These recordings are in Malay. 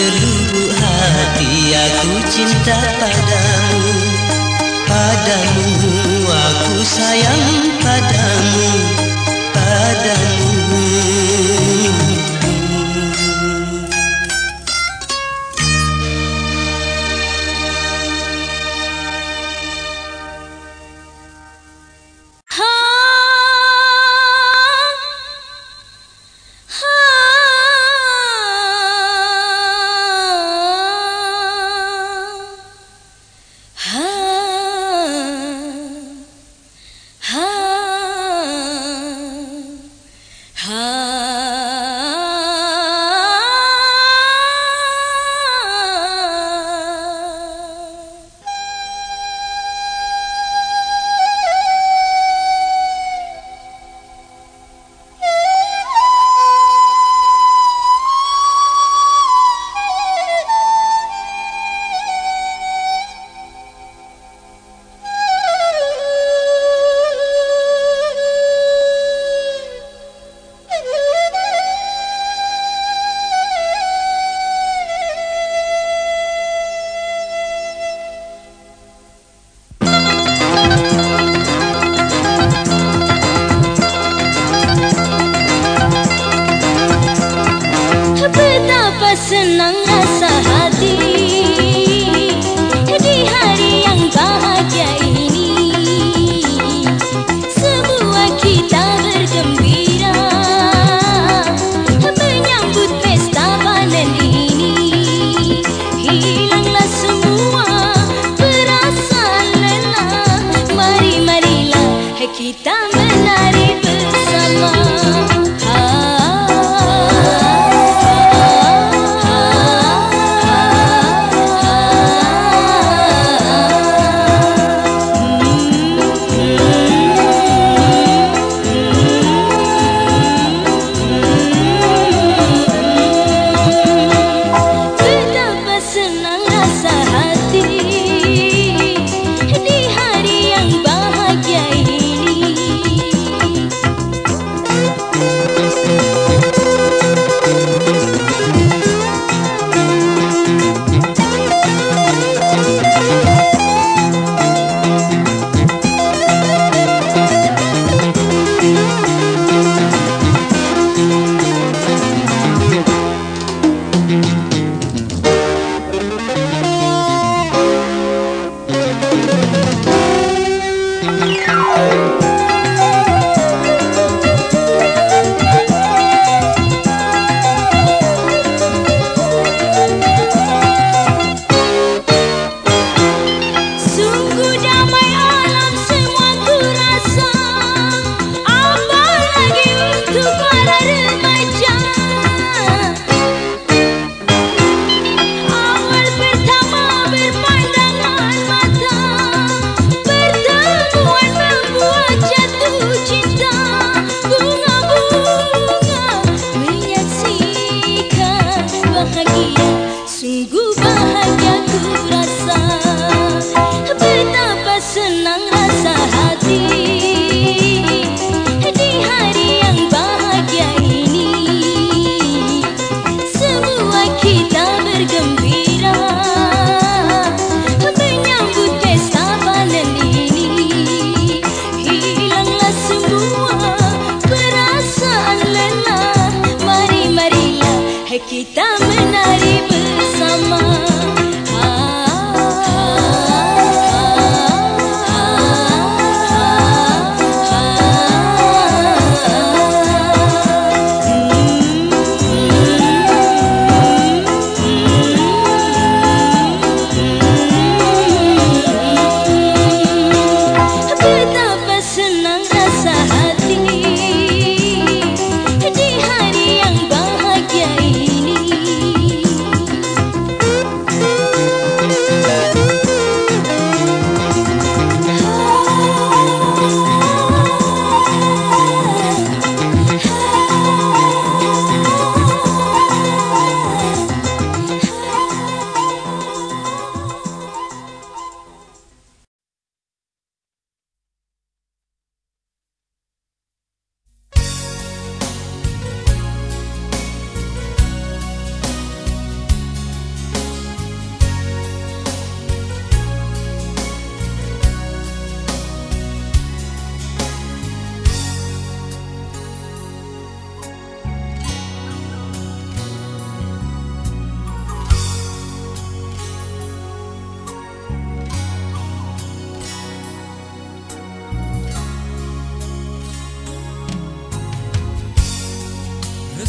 Selubuk hati aku cinta padamu. Padamu aku sayang padamu. Padamu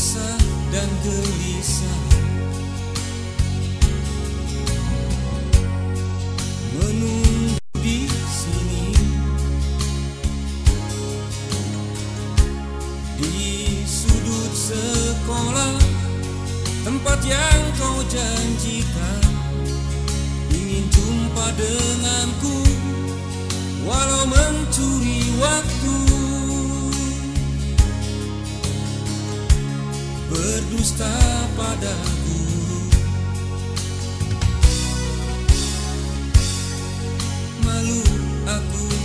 resah dan gelisah. Berdusta padaku. Malu aku